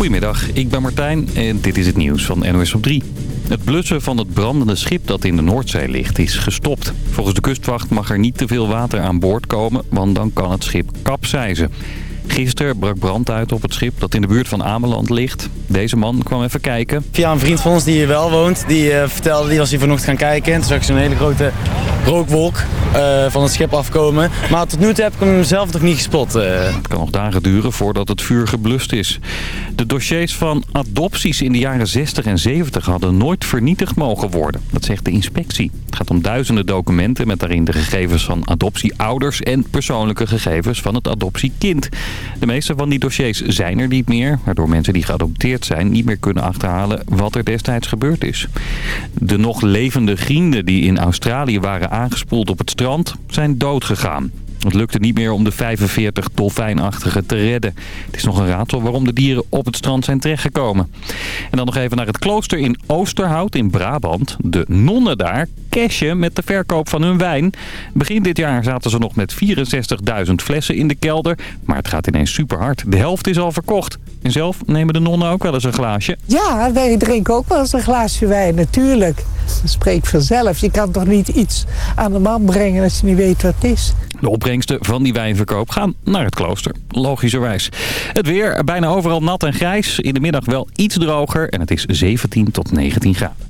Goedemiddag, ik ben Martijn en dit is het nieuws van NOS op 3. Het blussen van het brandende schip dat in de Noordzee ligt is gestopt. Volgens de kustwacht mag er niet te veel water aan boord komen, want dan kan het schip kapseizen. Gisteren brak brand uit op het schip dat in de buurt van Ameland ligt. Deze man kwam even kijken. Via een vriend van ons die hier wel woont, die uh, vertelde, die was hier vanochtend gaan kijken. En toen zag ik zo'n hele grote rookwolk uh, van het schip afkomen. Maar tot nu toe heb ik hem zelf nog niet gespot. Uh. Het kan nog dagen duren voordat het vuur geblust is. De dossiers van adopties in de jaren 60 en 70 hadden nooit vernietigd mogen worden. Dat zegt de inspectie. Het gaat om duizenden documenten met daarin de gegevens van adoptieouders en persoonlijke gegevens van het adoptiekind. De meeste van die dossiers zijn er niet meer, waardoor mensen die geadopteerd zijn niet meer kunnen achterhalen wat er destijds gebeurd is. De nog levende vrienden die in Australië waren aangespoeld op het strand zijn doodgegaan. Het lukte niet meer om de 45 dolfijnachtige te redden. Het is nog een raadsel waarom de dieren op het strand zijn terechtgekomen. En dan nog even naar het klooster in Oosterhout in Brabant. De nonnen daar cashen met de verkoop van hun wijn. Begin dit jaar zaten ze nog met 64.000 flessen in de kelder. Maar het gaat ineens super hard. De helft is al verkocht. En zelf nemen de nonnen ook wel eens een glaasje. Ja, wij drinken ook wel eens een glaasje wijn, natuurlijk. Dat spreekt vanzelf. Je kan toch niet iets aan de man brengen als je niet weet wat het is. De opbrengsten van die wijnverkoop gaan naar het klooster. Logischerwijs. Het weer bijna overal nat en grijs. In de middag wel iets droger. En het is 17 tot 19 graden.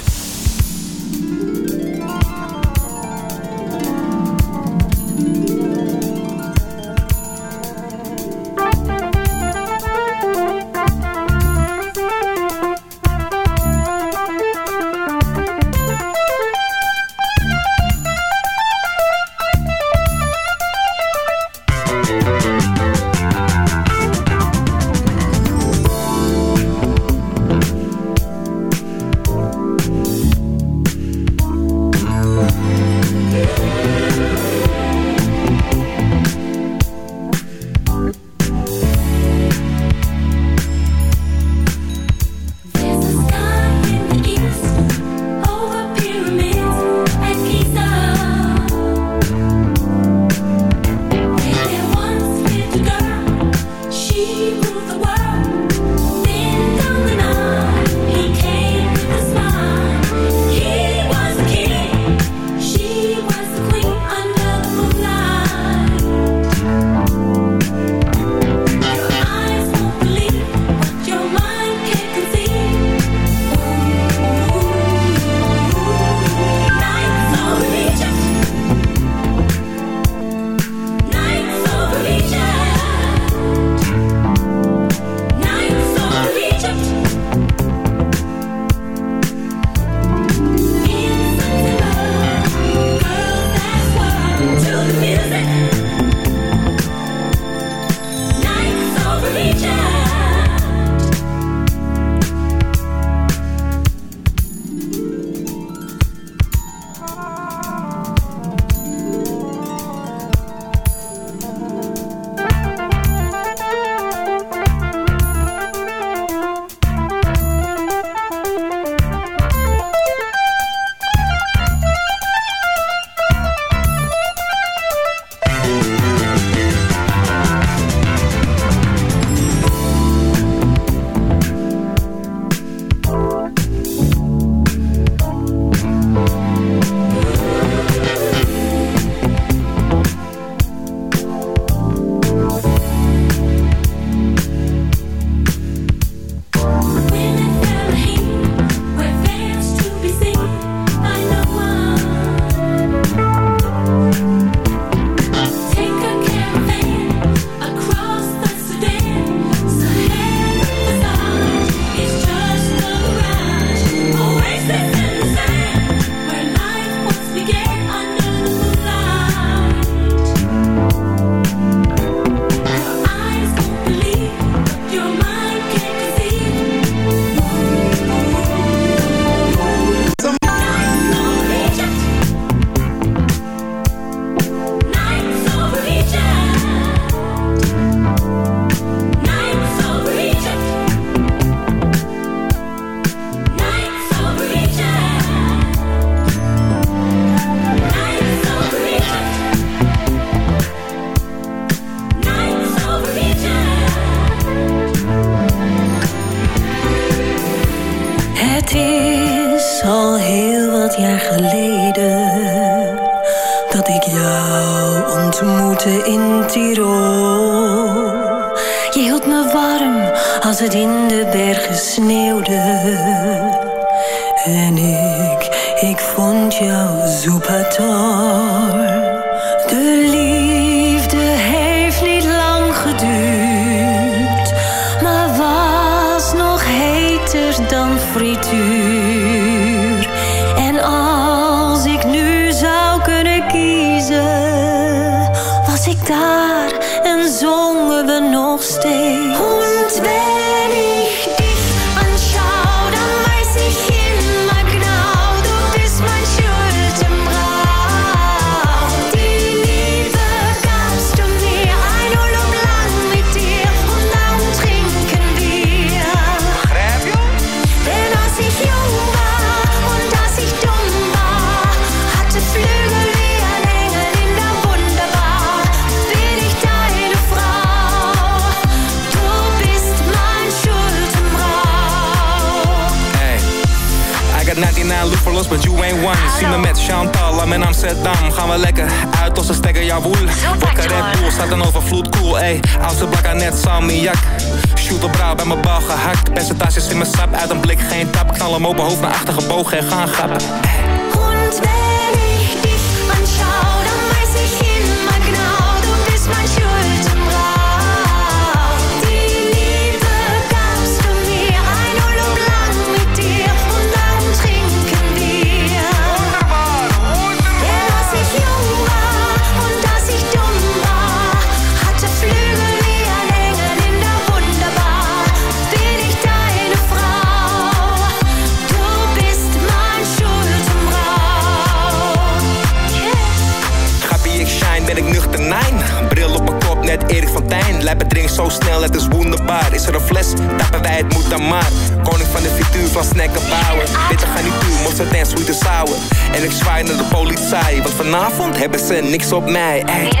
niks op mij. Ey.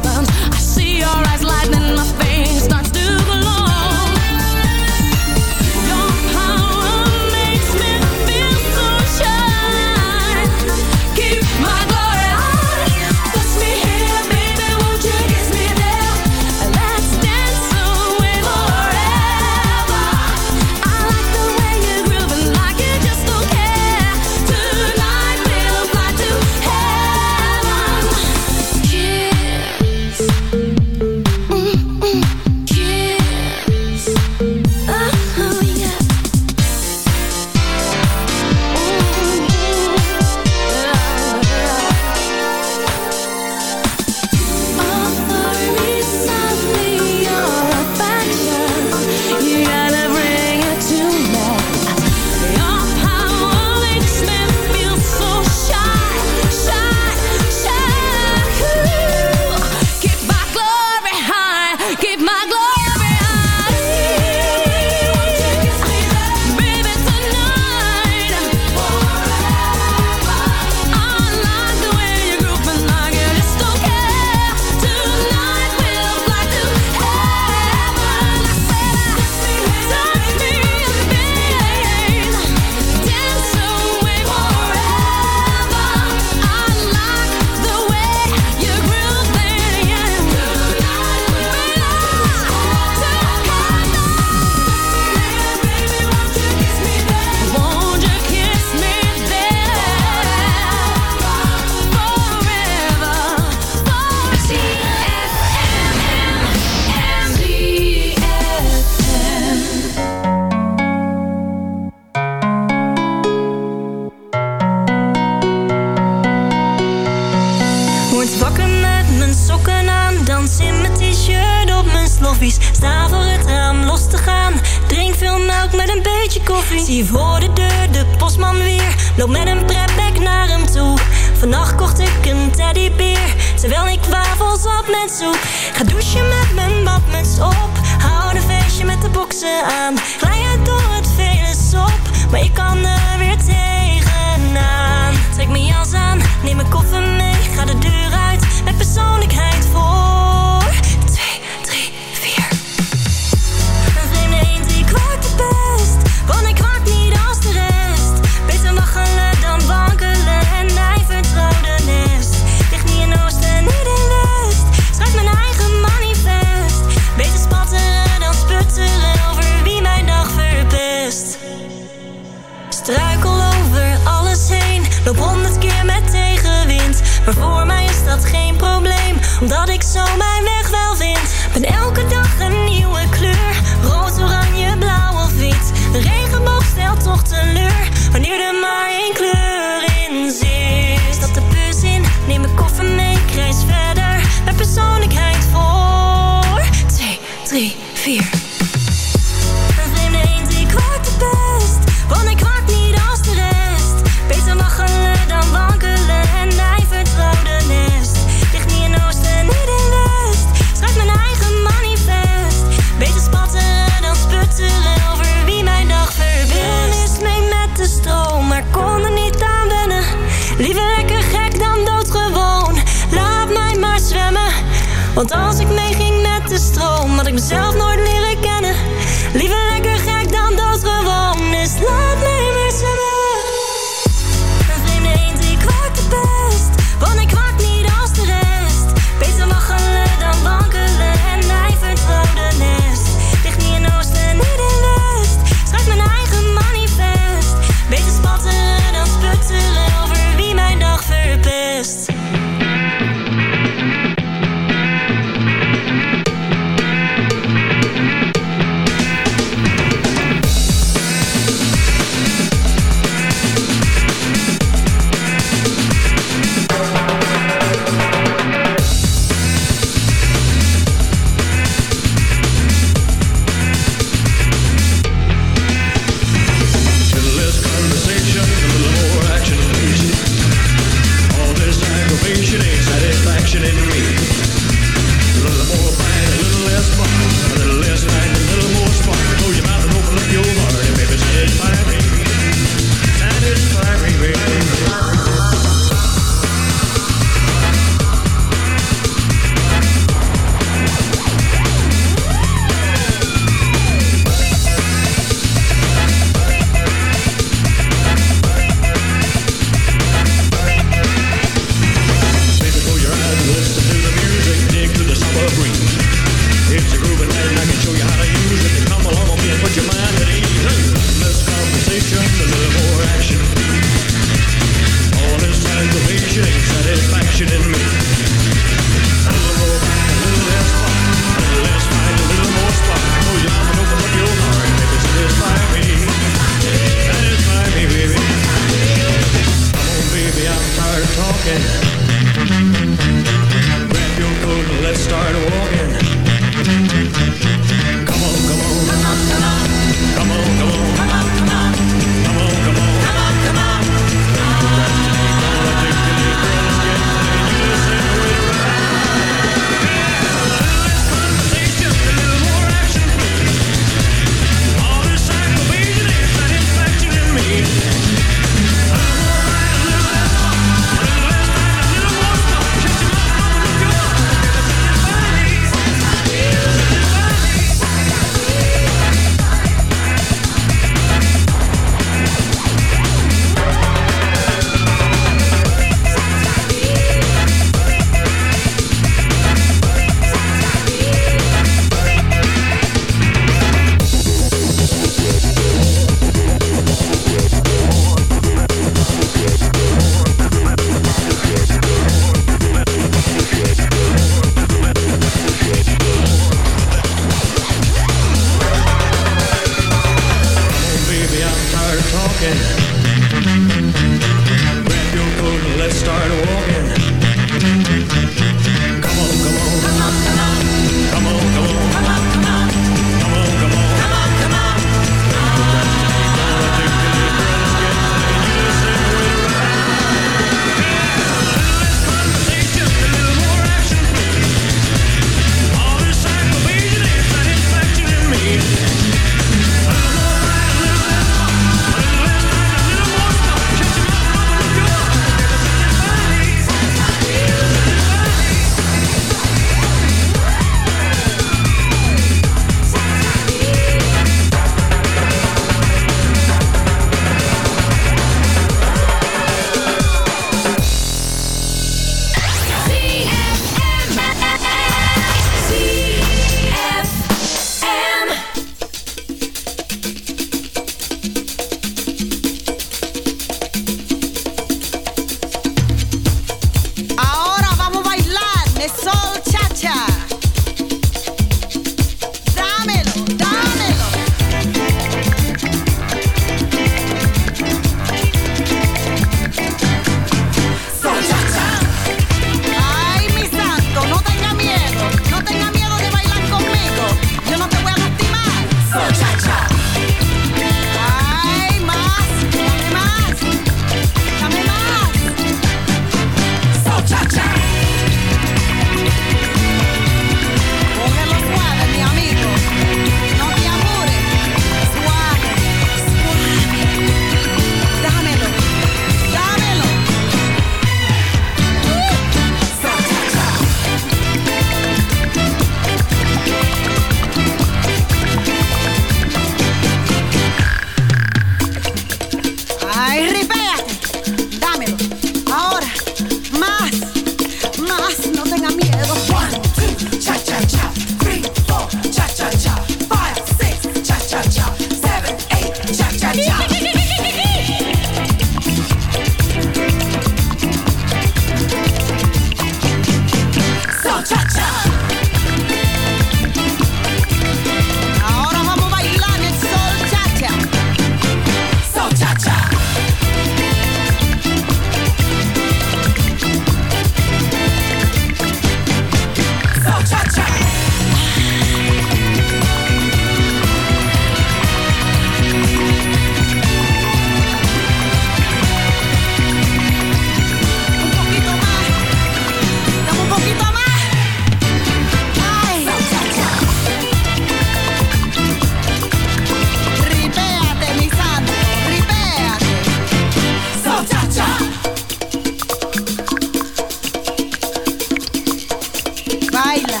baila.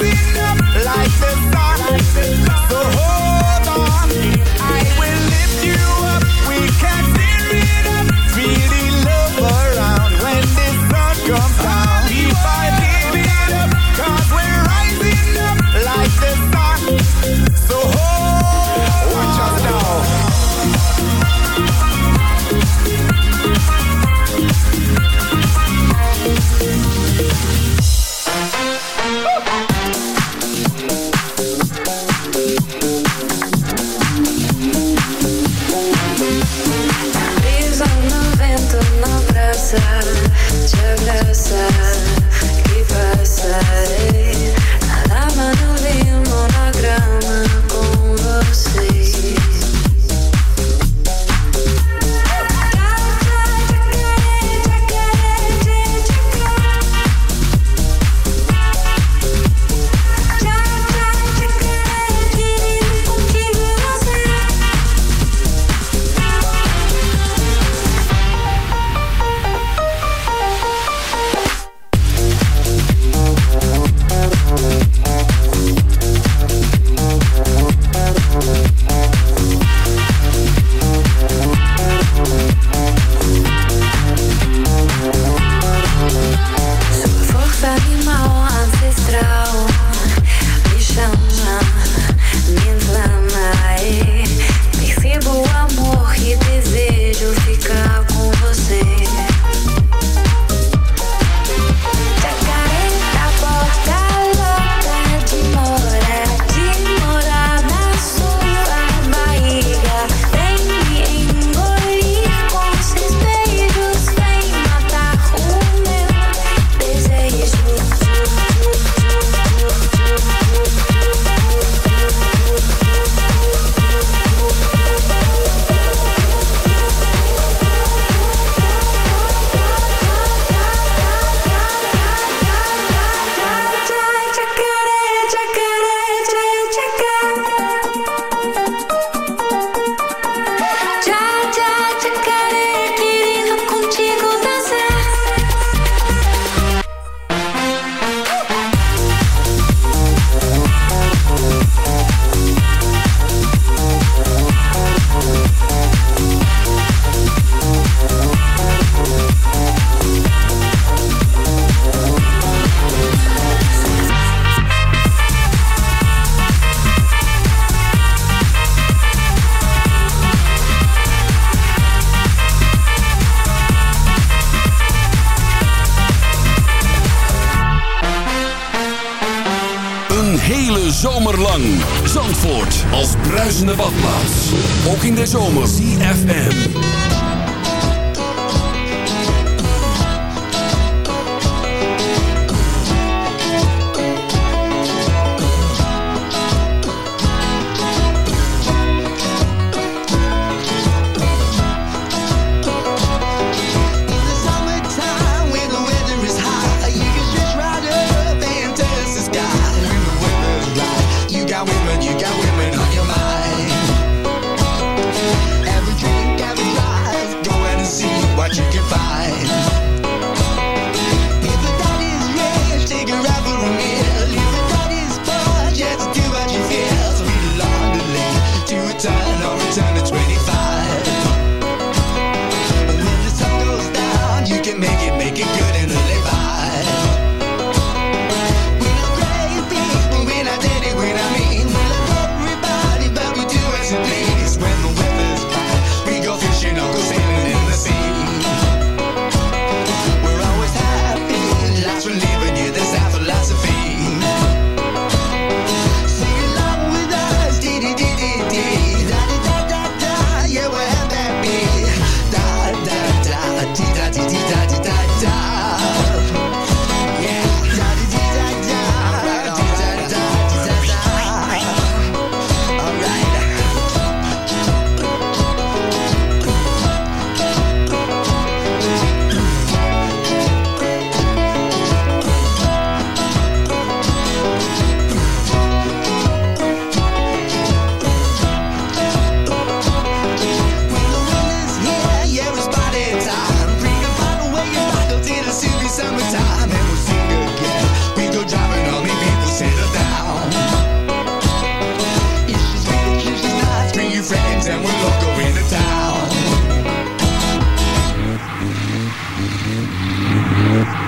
rising up like the sun. Like the sun.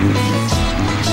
Música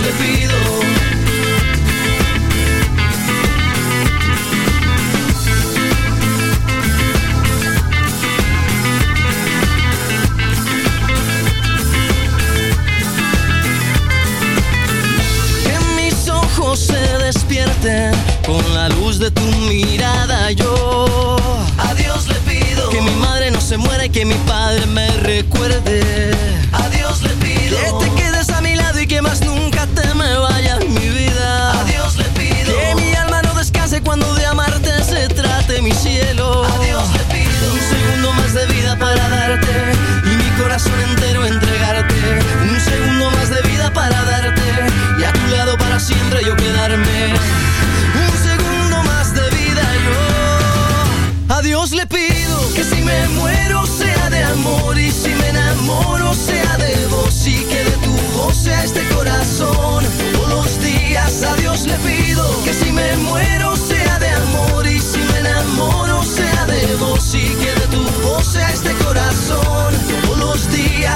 Le pido.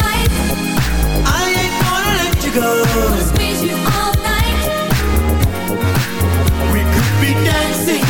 tight. I ain't gonna let you go squeeze you all night We could be dancing